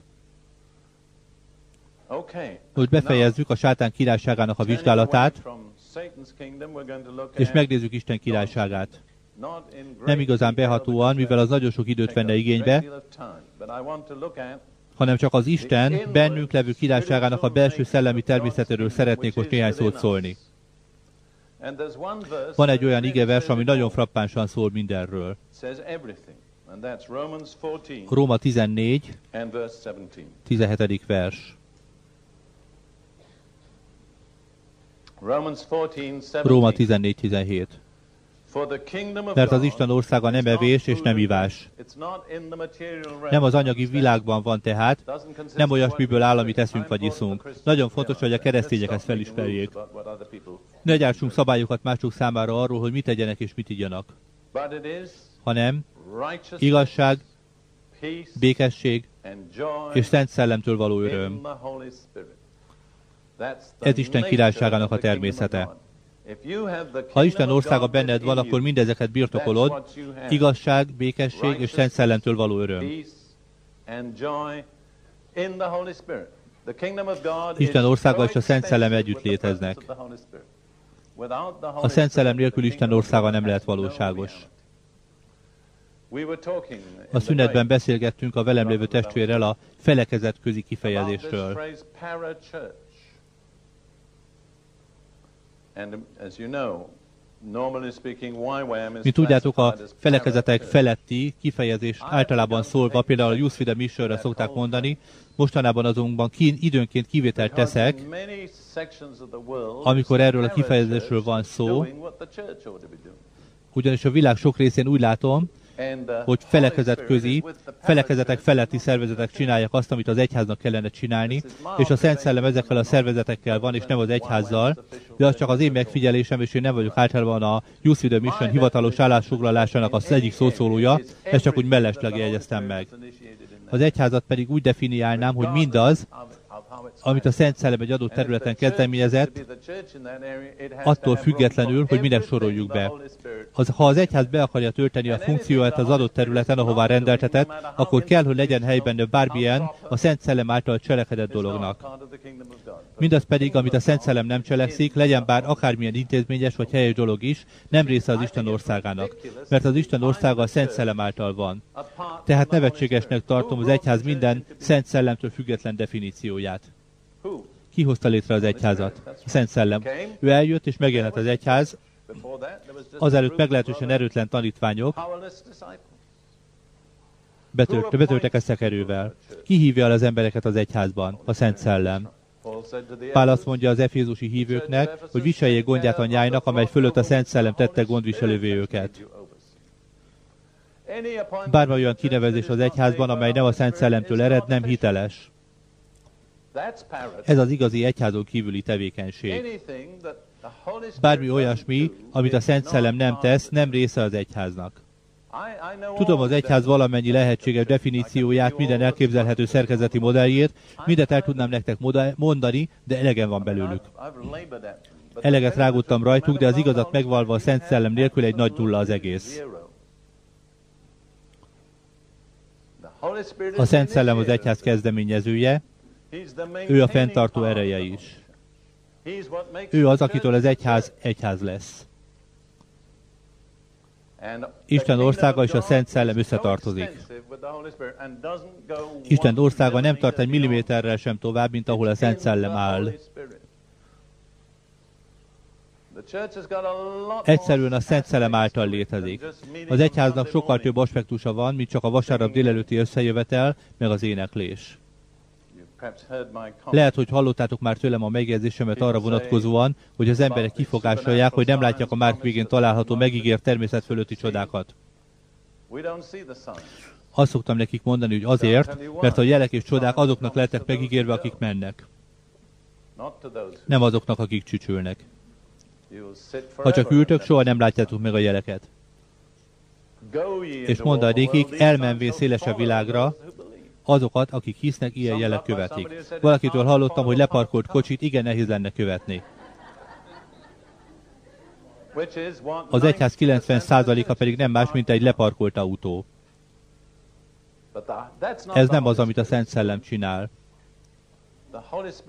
Hogy befejezzük a sátán királyságának a vizsgálatát, és megnézzük Isten királyságát. Nem igazán behatóan, mivel az nagyon sok időt venne igénybe, hanem csak az Isten bennünk levő királyságának a belső szellemi természetéről szeretnék most néhány szót szólni. Van egy olyan igevers, ami nagyon frappánsan szól mindenről. And that's Romans 14 Róma 14, and verse 17. 17. vers. Romans 14, Róma 17. 14, 17. For the kingdom of Mert az Isten országa nem evés és nem ivás. Nem az anyagi világban van tehát, nem olyasmiből áll, amit eszünk vagy iszunk. Nagyon to fontos, hogy a keresztények ezt felismerjék. Ne gyártsunk szabályokat mások számára arról, hogy mit tegyenek és mit igyanak, hanem igazság, békesség és szent szellemtől való öröm. the Holy Spirit. That's the Ez Isten királyságának a természete. Ha Isten országa benned van, akkor mindezeket birtokolod, igazság, békesség és szent szellemtől való öröm. Isten is országa és a Szent Szellem együtt léteznek. A Szent Szellem nélkül Isten országa nem lehet valóságos. A szünetben beszélgettünk a velem lévő testvérrel a felekezet közi about this kifejezésről. Mint tudjátok, a felekezetek feletti kifejezés általában szólva, például a the Missionre szokták mondani, mostanában azonban kín, időnként kivételt teszek, amikor erről a kifejezésről van szó, ugyanis a világ sok részén úgy látom, hogy felekezet közi, felekezetek feletti szervezetek csinálják azt, amit az egyháznak kellene csinálni, és a Szent Szellem ezekkel a szervezetekkel van, és nem az egyházzal, de az csak az én megfigyelésem, és én nem vagyok általában a Youth the Mission hivatalos állásfoglalásának az egyik szószólója, ezt csak úgy mellesleg jegyeztem meg. Az egyházat pedig úgy definiálnám, hogy mindaz, amit a Szent Szellem egy adott területen kezdeményezett, attól függetlenül, hogy minek soroljuk be. Az, ha az egyház be akarja tölteni a funkcióját az adott területen, ahová rendeltetett, akkor kell, hogy legyen helyben bármilyen a Szent Szellem által cselekedett dolognak. Mindaz pedig, amit a Szent Szellem nem cselekszik, legyen bár akármilyen intézményes vagy helyes dolog is, nem része az Isten országának, mert az Isten országa a Szent Szellem által van. Tehát nevetségesnek tartom az egyház minden Szent Szellemtől független definícióját. Ki hozta létre az egyházat? A Szent Szellem. Ő eljött és megjelent az egyház, azelőtt meglehetősen erőtlen tanítványok betört, betörtek a szekerővel. Ki hívja el az embereket az egyházban? A Szent Szellem. Pál azt mondja az efézusi hívőknek, hogy viseljék gondját a nyájnak, amely fölött a Szent Szellem tette gondviselővé őket. Bármi olyan kinevezés az egyházban, amely nem a Szent Szellemtől ered, nem hiteles. Ez az igazi egyházon kívüli tevékenység. Bármi olyasmi, amit a Szent Szellem nem tesz, nem része az egyháznak. Tudom az egyház valamennyi lehetséges definícióját, minden elképzelhető szerkezeti modelljét, mindet el tudnám nektek mondani, de elegen van belőlük. Eleget rágódtam rajtuk, de az igazat megvalva a Szent Szellem nélkül egy nagy nulla az egész. A Szent Szellem az egyház kezdeményezője, ő a fenntartó ereje is. Ő az, akitől az egyház egyház lesz. Isten országa és a Szent Szellem összetartozik. Isten országa nem tart egy milliméterrel sem tovább, mint ahol a Szent Szellem áll. Egyszerűen a Szent Szellem által létezik. Az egyháznak sokkal több aspektusa van, mint csak a vasárnap délelőtti összejövetel, meg az éneklés. Lehet, hogy hallottátok már tőlem a megjegyzésemet arra vonatkozóan, hogy az emberek kifogásolják, hogy nem látják a Márk végén található megígért természet fölötti csodákat. Azt szoktam nekik mondani, hogy azért, mert a jelek és csodák azoknak lettek megígérve, akik mennek. Nem azoknak, akik csücsülnek. Ha csak ültök, soha nem látjátok meg a jeleket. És mondadékig, elmenvén szélesebb világra, azokat, akik hisznek, ilyen jelek követik. Valakitől hallottam, hogy leparkolt kocsit igen nehéz lenne követni. Az egyház 90%-a pedig nem más, mint egy leparkolt autó. Ez nem az, amit a Szent Szellem csinál.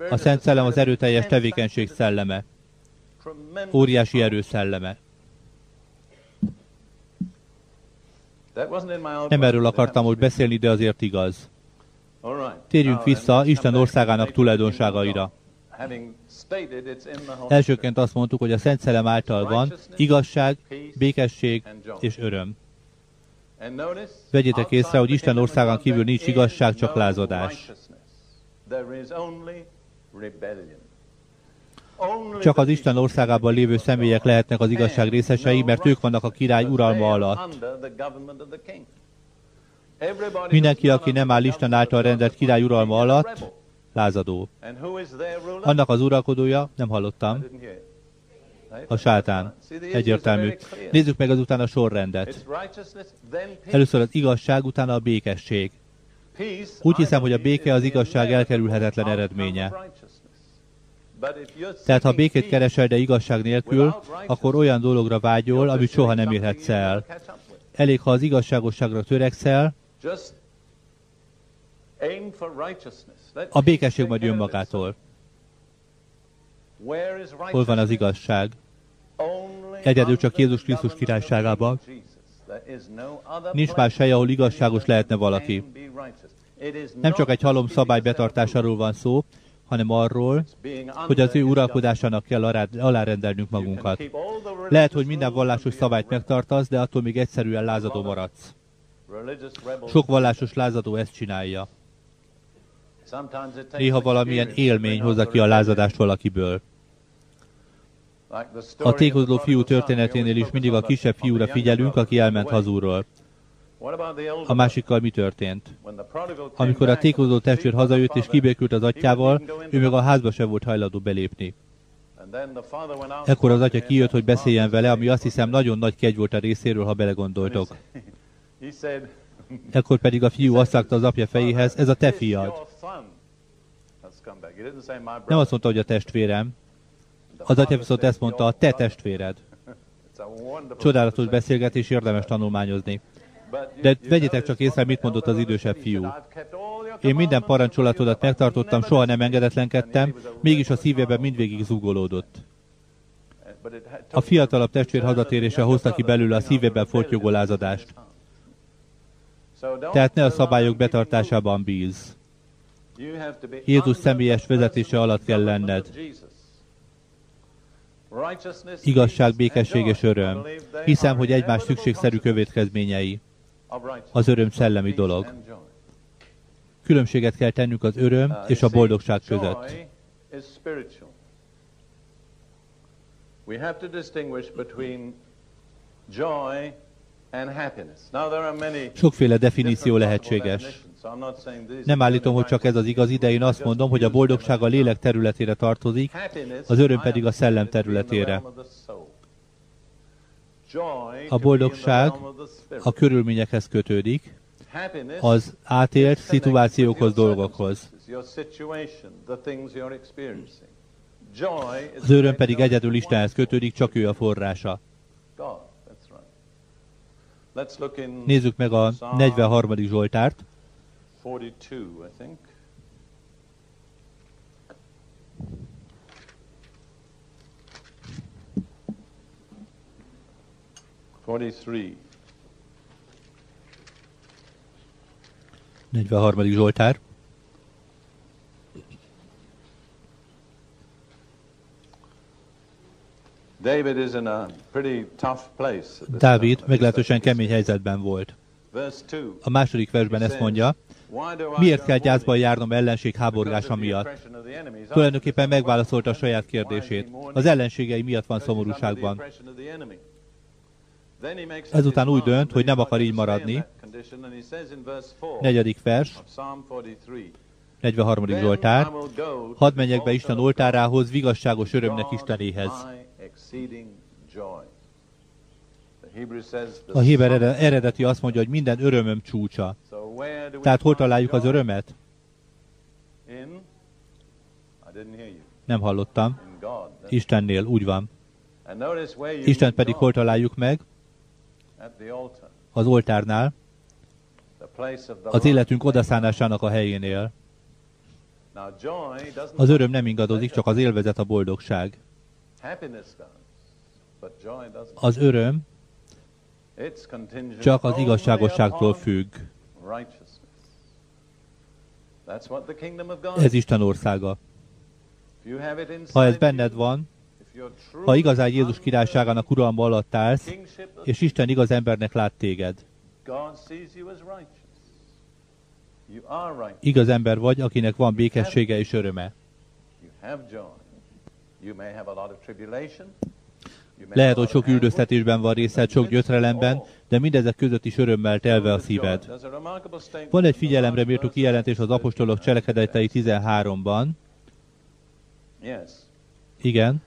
A Szent Szellem az erőteljes tevékenység szelleme. Óriási erő szelleme. Nem erről akartam most beszélni, de azért igaz. Térjünk vissza Isten országának tulajdonságaira. Elsőként azt mondtuk, hogy a Szent Szellem által van igazság, békesség és öröm. Vegyétek észre, hogy Isten országán kívül nincs igazság, csak lázadás. Csak az Isten országában lévő személyek lehetnek az igazság részesei, mert ők vannak a király uralma alatt. under the government of the king. Everybody Mindenki, aki nem áll Isten által rendelt király uralma alatt, lázadó. Annak az uralkodója, nem hallottam, a sátán. Egyértelmű. Nézzük meg azután a sorrendet. Először az igazság, utána a békesség. Úgy hiszem, hogy a béke az igazság elkerülhetetlen eredménye. Tehát ha békét keresel, de igazság nélkül, akkor olyan dologra vágyol, amit soha nem érhetsz el. Elég, ha az igazságosságra törekszel, A békesség majd jön magától. Hol van az igazság? Egyedül csak Jézus Krisztus királyságában. Nincs más hely, ahol igazságos lehetne valaki. Nem csak egy halom szabály betartásáról van szó, hanem arról, hogy az ő uralkodásának kell alá- alárendelnünk magunkat. Lehet, hogy minden vallásos szabályt megtartasz, de attól még egyszerűen lázadó maradsz. Sok vallásos lázadó ezt csinálja. Néha valamilyen élmény hozza ki a lázadást valakiből. A tékozló fiú történeténél is mindig a kisebb fiúra figyelünk, aki elment older A másikkal mi történt? Amikor a the testvér hazajött és kibékült az atyával, ő meg a házba sem volt hajlandó belépni. Ekkor az atya kijött, hogy beszéljen vele, ami azt hiszem nagyon nagy kegy volt a részéről, ha belegondoltok. Ekkor pedig a fiú azt az apja fejéhez, ez a te "This fiad. Nem brother." azt mondta, hogy a testvérem. Az atya viszont ezt mondta, a "Your te brother." testvéred. Csodálatos beszélgetés, érdemes tanulmányozni. De vegyétek csak észre, mit mondott az idősebb fiú. He said, "I've kept all your Én minden parancsolatodat megtartottam, soha nem disobeyed." engedetlenkedtem, mégis a szívében mindvégig had- A fiatalabb testvér hazatérése hozta ki belőle a szívében fortyogó lázadást. Tehát ne a szabályok betartásában bíz. Jézus személyes vezetése alatt kell lenned. Igazság, békesség és öröm. Hiszem, hogy egymás szükségszerű következményei. Az öröm szellemi dolog. Különbséget kell tennünk az öröm Uh, és a boldogság között. We have to distinguish between joy Sokféle definíció lehetséges. Nem állítom, hogy csak ez az igazi, de én azt mondom, hogy a boldogság a lélek területére tartozik, az öröm pedig a szellem területére. A boldogság a körülményekhez kötődik, az átélt szituációkhoz, dolgokhoz. Az öröm pedig egyedül Istenhez kötődik, csak ő a forrása. Nézzük meg a 43. Zsoltárt. 42, I think. Forty-three. 43. Zsoltár. David is in a pretty tough place. at this Dávid meglehetősen kemény helyzetben volt. A második versben ezt mondja, "Why do I miért kell gyászban járnom ellenség háborgása miatt? oppression of the enemies." Tulajdonképpen megválaszolta a saját kérdését. Az ellenségei miatt van szomorúságban. Ezután úgy dönt, hogy nem akar így maradni. Negyedik vers, of Psalm 43, 43. "Then Zsoltár. Hadd menjek be Isten oltárához, vigazságos God, örömnek Istenéhez. A Héber eredeti azt mondja, hogy minden örömöm csúcsa. Tehát hol találjuk az örömet? Nem hallottam. Istennél, úgy van. Isten pedig hol találjuk meg? Az oltárnál, az életünk odaszánásának a helyénél. Az öröm nem ingadozik, csak az élvezet a boldogság. Az öröm csak az igazságosságtól függ. Ez is. Isten országa. Ha ez benned van, ha igazán Jézus királyságának uralma alatt állsz, és Isten igaz embernek lát téged. Igaz ember vagy, akinek van békessége és öröme. Lehet, hogy sok üldöztetésben van részed, sok gyötrelemben, de mindezek között is örömmel telve a szíved. Van egy figyelemre méltó kijelentés az apostolok cselekedetei 13-ban. Yes. Igen.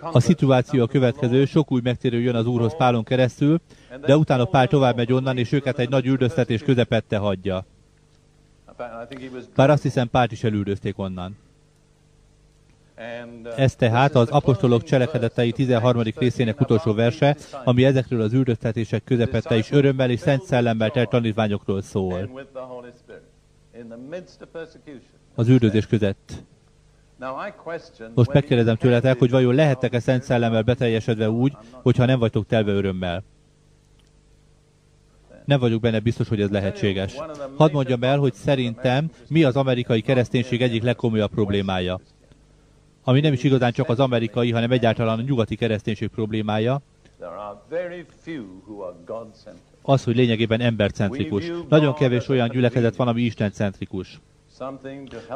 A szituáció a következő, sok új megtérő jön az Úrhoz Pálon keresztül, de utána Pál tovább megy onnan, és őket egy nagy üldöztetés közepette hagyja. Bár azt hiszem Pált is elüldözték onnan. Uh, Ez tehát az apostolok cselekedetei verse of 13. Acts részének 13 utolsó verse, ami ezekről az üldöztetések közepette is örömmel és szent szellemmel telt tanítványokról szól. Az üldözés között. Most megkérdezem tőletek, hogy vajon lehettek-e szent szellemmel beteljesedve úgy, hogyha nem vagytok telve örömmel? Nem vagyok benne biztos, hogy ez lehetséges. Hadd mondjam el, hogy szerintem mi az amerikai kereszténység egyik legkomolyabb problémája. Ami nem is igazán csak az amerikai, hanem egyáltalán a nyugati kereszténység problémája, az, hogy lényegében embercentrikus. Nagyon kevés olyan gyülekezet van, ami istencentrikus.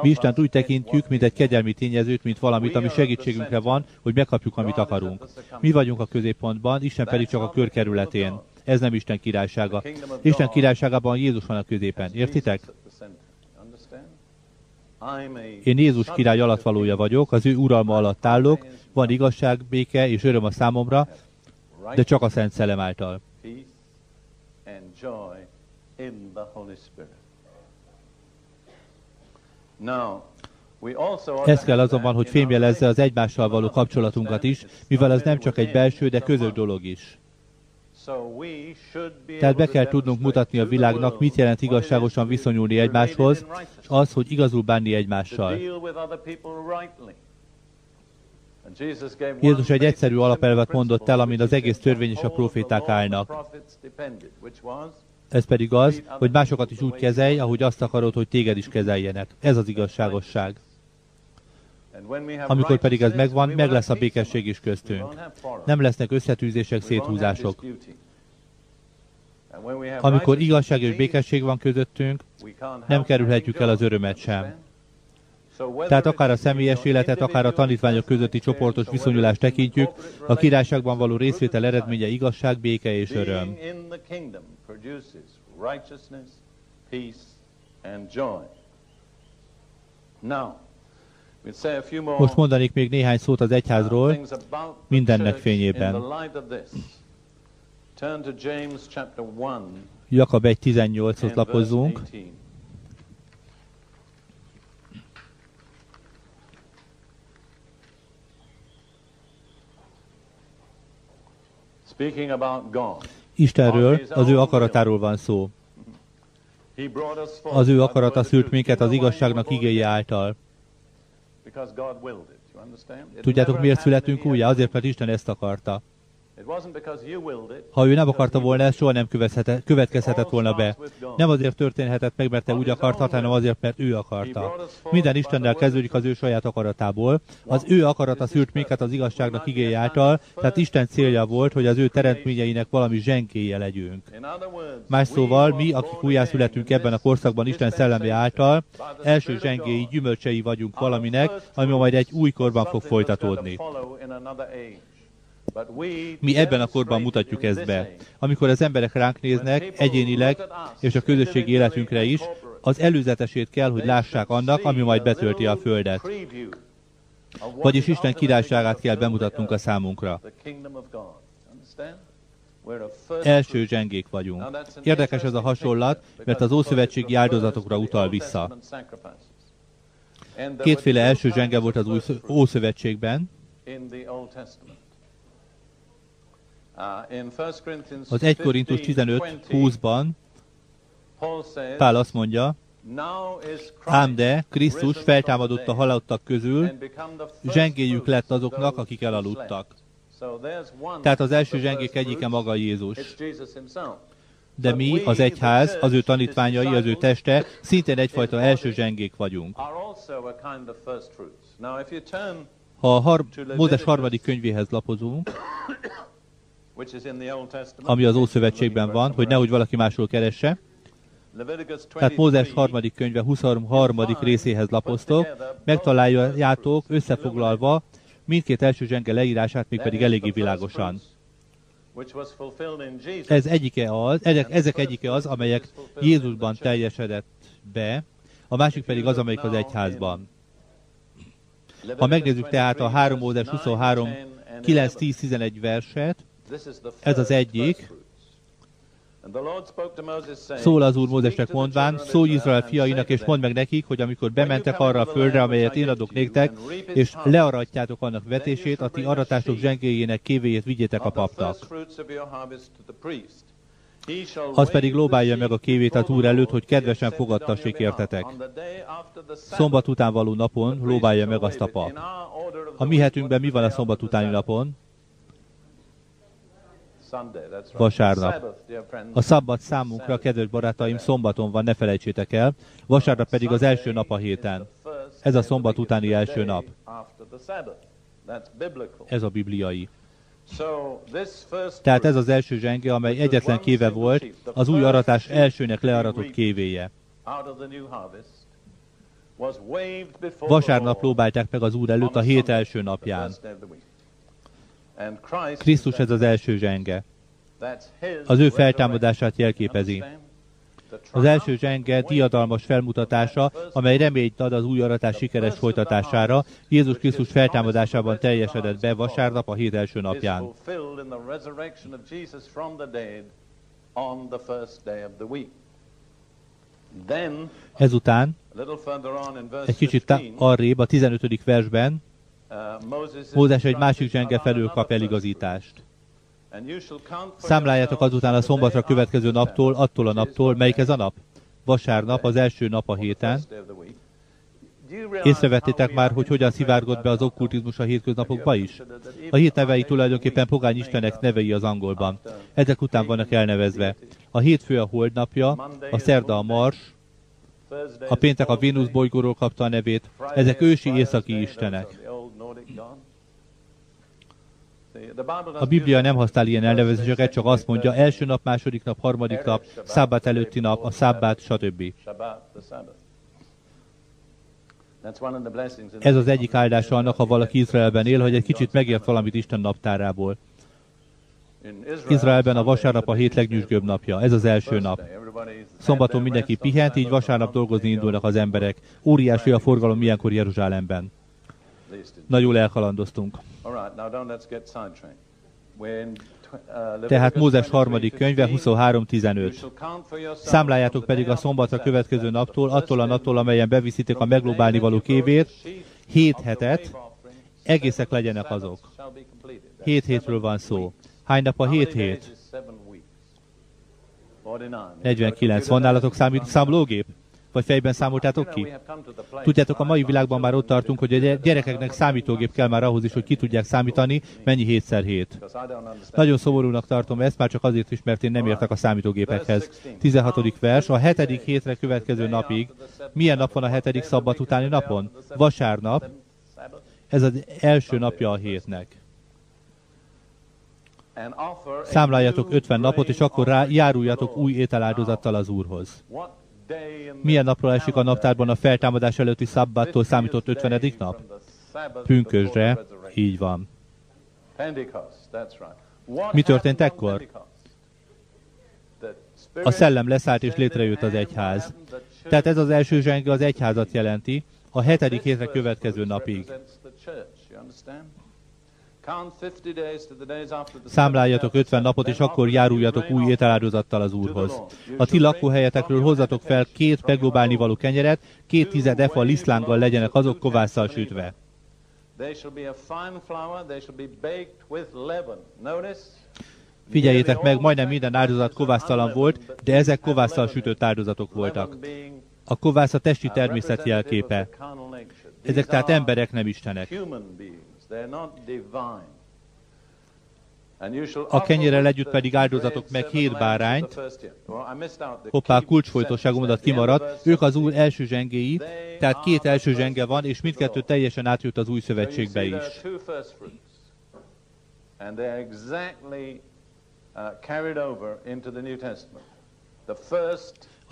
Mi Istent úgy tekintjük, mint egy kegyelmi tényezőt, mint valamit, ami segítségünkre van, hogy megkapjuk, amit akarunk. Mi vagyunk a középpontban, Isten pedig csak a körkerületén. Ez nem Isten királysága. Isten királyságában Jézus van a középen. Értitek? Én Jézus király alatvalója vagyok, az ő uralma alatt állok, van igazság, béke és öröm a számomra, de csak a Szent Szellem által. Ez kell azonban, hogy fémjelezze az egymással való kapcsolatunkat is, mivel ez nem csak egy belső, de közös dolog is. So we should be Tehát be kell tudnunk mutatni a világnak, mit jelent igazságosan viszonyulni egymáshoz, és az, hogy igazul bánni egymással. Jézus egy egyszerű alapelvet mondott el, amin az egész törvény és a proféták állnak. Ez pedig az, hogy másokat is úgy kezelj, ahogy azt akarod, hogy téged is kezeljenek. Ez az igazságosság. and when we have Amikor pedig ez megvan, meg lesz a békesség is köztünk. Nem lesznek összetűzések, széthúzások. Amikor igazság és békesség van közöttünk, nem kerülhetjük el az örömet sem. Tehát akár a személyes életet, akár a tanítványok közötti csoportos viszonyulást tekintjük, a királyságban való részvétel eredménye igazság, béke és öröm. Now, Most mondanék még néhány szót az egyházról, mindennek fényében. In the light of this. Turn to James chapter 1 Jakab 1.18-hoz and lapozzunk. verse 18. Speaking about God. Istenről, az ő akaratáról van szó. Az ő akarata szült minket az igazságnak igéje által. Because God willed it. You understand? It Tudjátok, miért születünk újjá? Azért, mert Isten ezt akarta. Ha ő nem akarta volna, ez soha nem következhetett, volna be. Nem azért történhetett meg, mert te úgy akartad, hanem azért, mert ő akarta. Minden Istennel kezdődik az ő saját akaratából. Az ő akarata szült minket az igazságnak igéje által, tehát Isten célja volt, hogy az ő teremtményeinek valami zsenkéje legyünk. Más szóval, mi, akik újjászületünk ebben a korszakban Isten szellemi által, első zsengéi, gyümölcsei vagyunk valaminek, ami majd egy új korban fog folytatódni. Mi ebben a korban mutatjuk ezt be. Amikor az emberek ránk néznek, egyénileg és a közösségi életünkre is, az előzetesét kell, hogy lássák annak, ami majd betölti a Földet. Vagyis Isten királyságát kell bemutatnunk a számunkra. Első zsengék vagyunk. Érdekes ez a hasonlat, mert az ószövetségi áldozatokra utal vissza. Kétféle első zsenge volt az Ószövetségben. Az 1 Korintus 15-20-ban Pál azt mondja, ám de Krisztus feltámadott a halottak közül, zsengéjük lett azoknak, akik elaludtak. Tehát az első zsengék egyike maga Jézus. De mi, az egyház, az ő tanítványai, az ő teste, szintén egyfajta első zsengék vagyunk. Ha a har- Mózes harmadik könyvéhez lapozunk, ami az Ószövetségben van, hogy nehogy valaki máshol keresse. Tehát Mózes 23, harmadik könyve 23. részéhez lapoztok, megtaláljátok összefoglalva mindkét első zsenge leírását, mégpedig eléggé világosan. Ez egyike az, ezek, ezek egyike az, amelyek Jézusban teljesedett be, a másik pedig az, amelyik az egyházban. Ha megnézzük tehát a 3 Mózes 23, 9, 10, 11 verset, ez az egyik. Szól az Úr Mózesnek mondván, szólj Izrael fiainak, és mondd meg nekik, hogy amikor bementek arra a földre, amelyet én adok néktek, és learatjátok annak vetését, a ti aratások zsengéjének kévéjét vigyétek a papnak. Az pedig lóbálja meg a kévét az Úr előtt, hogy kedvesen fogadtassék értetek. Szombat után való napon lóbálja meg azt a pap. A mi hetünkben mi van a szombat utáni napon? Vasárnap. A szabad számunkra, kedves barátaim, szombaton van, ne felejtsétek el, vasárnap pedig az első nap a héten. Ez a szombat utáni első nap. Ez a bibliai. Tehát ez az első zsenge, amely egyetlen kéve volt, az új aratás elsőnek learatott kévéje. Vasárnap lóbálták meg az Úr előtt a hét első napján. Krisztus ez az első zsenge. Az ő feltámadását jelképezi. Az első zsenge diadalmas felmutatása, amely reményt ad az új aratás sikeres folytatására, Jézus Krisztus feltámadásában teljesedett be vasárnap a hét első napján. Ezután, egy kicsit arrébb, a 15. versben, Mózes egy másik zsenge felől kap eligazítást. Számláljátok azután a szombatra következő naptól, attól a naptól, melyik ez a nap? Vasárnap, az első nap a héten. Észrevettétek már, hogy hogyan szivárgott be az okkultizmus a hétköznapokba is? A hét nevei tulajdonképpen pogány istenek nevei az angolban. Ezek után vannak elnevezve. A hétfő a holdnapja, a szerda a mars, a péntek a Vénusz bolygóról kapta a nevét. Ezek ősi északi istenek. A Biblia nem használ ilyen elnevezéseket, csak azt mondja, első nap, második nap, harmadik nap, szábbát előtti nap, a szábbát, stb. Ez az egyik áldása annak, ha valaki Izraelben él, hogy egy kicsit megért valamit Isten naptárából. Izraelben a vasárnap a hét legnyűsgőbb napja. Ez az első nap. Szombaton mindenki pihent, így vasárnap dolgozni indulnak az emberek. Óriási a forgalom ilyenkor Jeruzsálemben. Nagyon elkalandoztunk. Tehát Mózes harmadik könyve 23.15. Számláljátok pedig a szombatra következő naptól, attól a naptól, amelyen beviszitek a meglóbálni való kévét, hét hetet, egészek legyenek azok. Hét hétről van szó. Hány nap a hét hét? 49. Van nálatok számít, számológép? Vagy fejben számoltátok ki? Tudjátok, a mai világban már ott tartunk, hogy a gyerekeknek számítógép kell már ahhoz is, hogy ki tudják számítani, mennyi hétszer hét. Nagyon szomorúnak tartom ezt, már csak azért is, mert én nem értek a számítógépekhez. 16. vers, a hetedik hétre következő napig. Milyen nap van a hetedik szabbat utáni napon? Vasárnap. Ez az első napja a hétnek. Számláljatok 50 napot, és akkor rá, járuljatok új ételáldozattal az Úrhoz. Milyen napról esik a naptárban a feltámadás előtti szabbattól számított 50. nap? Pünkösdre, így van. Mi történt ekkor? A szellem leszállt és létrejött az egyház. Tehát ez az első zsenge az egyházat jelenti, a hetedik hétre következő napig. Számláljatok 50 napot, és akkor járuljatok új ételáldozattal az Úrhoz. A ti lakóhelyetekről hozzatok fel két meglóbálni való kenyeret, két tized efa lisztlánggal legyenek azok kovásszal sütve. Figyeljétek meg, majdnem minden áldozat kovásztalan volt, de ezek kovásszal sütött áldozatok voltak. A kovász a testi természet jelképe. Ezek tehát emberek, nem istenek. A kenyerrel együtt pedig áldozatok meg hét bárányt. Hoppá, kulcsfolytóságomodat kimaradt. Ők az úr első zsengéi, tehát két első zsenge van, és mindkettő teljesen átjött az új szövetségbe is.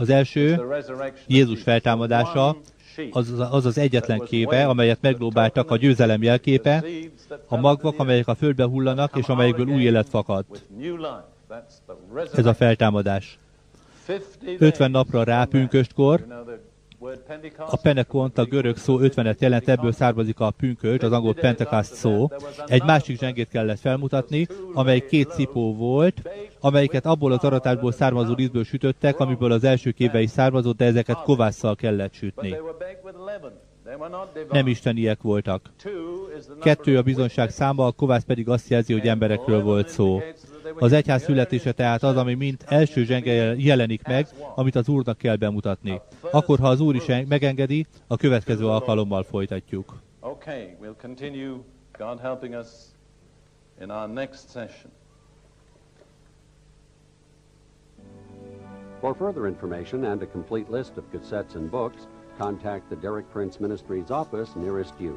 Az első Jézus feltámadása, az az, az egyetlen képe, amelyet meglóbáltak, a győzelem jelképe, a magvak, amelyek a földbe hullanak, és amelyekből új élet fakadt. Ez a feltámadás. 50 50 napra rá pünköstkor, A penekont, a görög szó 50-et jelent, ebből származik a pünkösd, az angol pentecost szó. Egy másik zsengét kellett felmutatni, amely két cipó volt, amelyiket abból az aratásból származó rizből sütöttek, amiből az első kéve származott, de ezeket kovásszal kellett sütni. Nem isteniek voltak. Kettő a bizonság száma, a kovász pedig azt jelzi, hogy emberekről volt szó. Az egyház születése tehát az, ami mint első zsenge jelenik meg, amit az Úrnak kell bemutatni. Akkor, ha az Úr is megengedi, a következő alkalommal folytatjuk. Okay, we'll continue, God helping us, in our next session. For further information and a complete list of cassettes and books, contact the Derek Prince Ministries office nearest you.